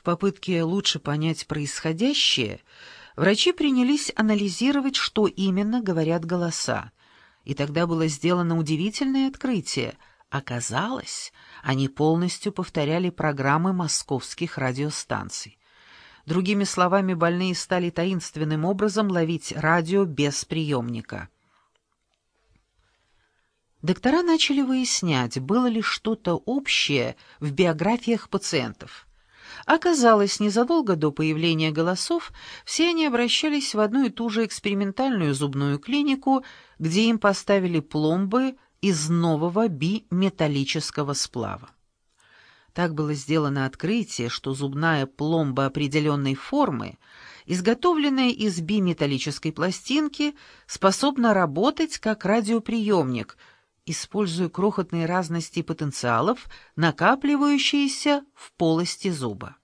В попытке лучше понять происходящее, врачи принялись анализировать, что именно говорят голоса. И тогда было сделано удивительное открытие. Оказалось, они полностью повторяли программы московских радиостанций. Другими словами, больные стали таинственным образом ловить радио без приемника. Доктора начали выяснять, было ли что-то общее в биографиях пациентов. Оказалось, незадолго до появления голосов все они обращались в одну и ту же экспериментальную зубную клинику, где им поставили пломбы из нового биметаллического сплава. Так было сделано открытие, что зубная пломба определенной формы, изготовленная из биметаллической пластинки, способна работать как радиоприемник – используя крохотные разности потенциалов, накапливающиеся в полости зуба.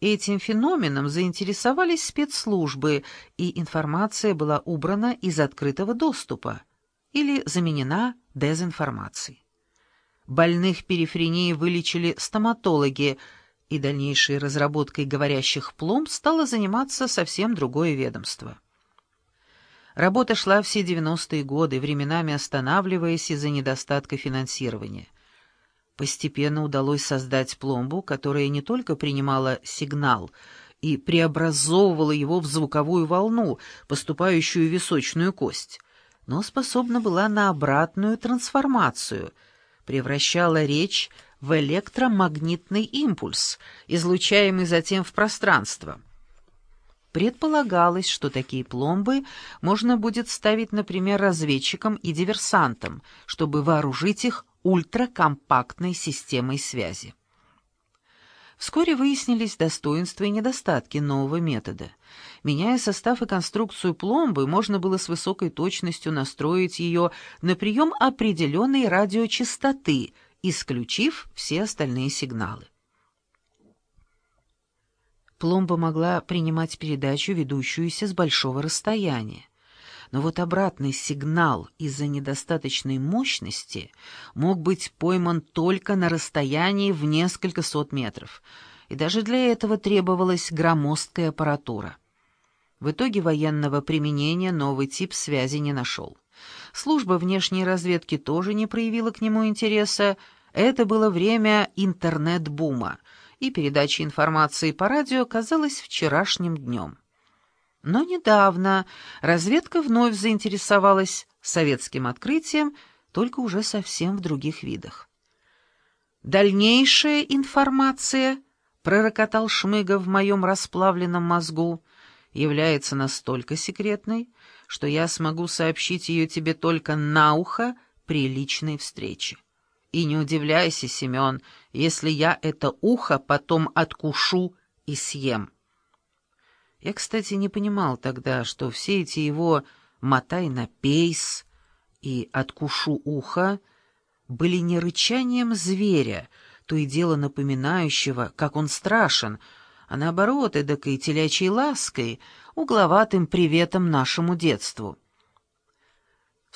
Этим феноменом заинтересовались спецслужбы, и информация была убрана из открытого доступа или заменена дезинформацией. Больных перифренией вылечили стоматологи, и дальнейшей разработкой говорящих пломб стало заниматься совсем другое ведомство. Работа шла все 90-е годы, временами останавливаясь из-за недостатка финансирования. Постепенно удалось создать пломбу, которая не только принимала сигнал и преобразовывала его в звуковую волну, поступающую в височную кость, но способна была на обратную трансформацию, превращала речь в электромагнитный импульс, излучаемый затем в пространство. Предполагалось, что такие пломбы можно будет ставить, например, разведчикам и диверсантам, чтобы вооружить их ультракомпактной системой связи. Вскоре выяснились достоинства и недостатки нового метода. Меняя состав и конструкцию пломбы, можно было с высокой точностью настроить ее на прием определенной радиочастоты, исключив все остальные сигналы. Пломба могла принимать передачу, ведущуюся с большого расстояния. Но вот обратный сигнал из-за недостаточной мощности мог быть пойман только на расстоянии в несколько сот метров, и даже для этого требовалась громоздкая аппаратура. В итоге военного применения новый тип связи не нашел. Служба внешней разведки тоже не проявила к нему интереса. Это было время интернет-бума — и передача информации по радио казалась вчерашним днем. Но недавно разведка вновь заинтересовалась советским открытием, только уже совсем в других видах. «Дальнейшая информация», — пророкотал Шмыга в моем расплавленном мозгу, «является настолько секретной, что я смогу сообщить ее тебе только на ухо при личной встрече. И не удивляйся, Семен, если я это ухо потом откушу и съем. Я, кстати, не понимал тогда, что все эти его «мотай на пейс» и «откушу ухо» были не рычанием зверя, то и дело напоминающего, как он страшен, а наоборот, эдакой телячьей лаской, угловатым приветом нашему детству.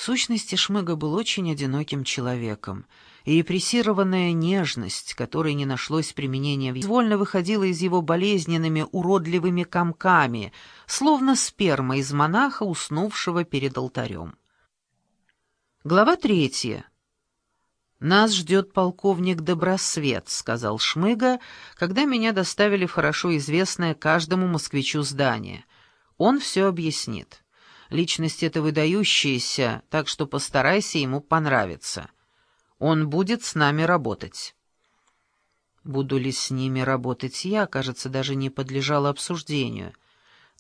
Сущности, Шмыга был очень одиноким человеком — и репрессированная нежность, которой не нашлось применения, безвольно выходила из его болезненными уродливыми комками, словно сперма из монаха, уснувшего перед алтарем. Глава третья. «Нас ждет полковник Добросвет», — сказал Шмыга, когда меня доставили в хорошо известное каждому москвичу здание. «Он все объяснит. Личность эта выдающаяся, так что постарайся ему понравиться». Он будет с нами работать». Буду ли с ними работать я, кажется, даже не подлежало обсуждению.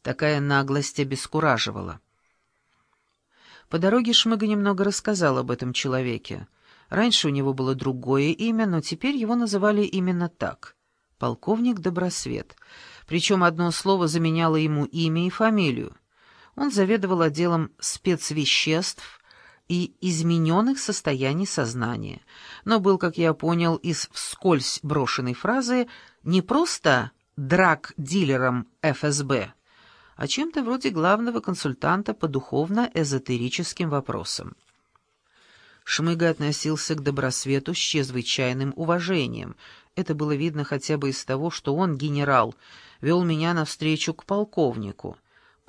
Такая наглость обескураживала. По дороге Шмыга немного рассказал об этом человеке. Раньше у него было другое имя, но теперь его называли именно так — полковник Добросвет. Причем одно слово заменяло ему имя и фамилию. Он заведовал отделом спецвеществ и измененных состояний сознания, но был, как я понял, из вскользь брошенной фразы не просто драг-дилером ФСБ, а чем-то вроде главного консультанта по духовно-эзотерическим вопросам. Шмыга относился к добросвету с чрезвычайным уважением Это было видно хотя бы из того, что он, генерал, вел меня навстречу к полковнику.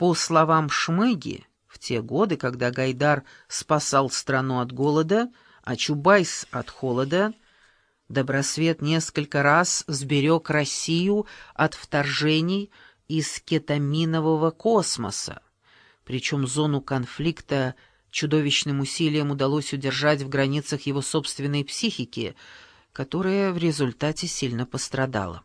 По словам Шмыги, в те годы, когда Гайдар спасал страну от голода, а Чубайс от холода, Добросвет несколько раз сберег Россию от вторжений из кетаминового космоса. Причем зону конфликта чудовищным усилием удалось удержать в границах его собственной психики, которая в результате сильно пострадала.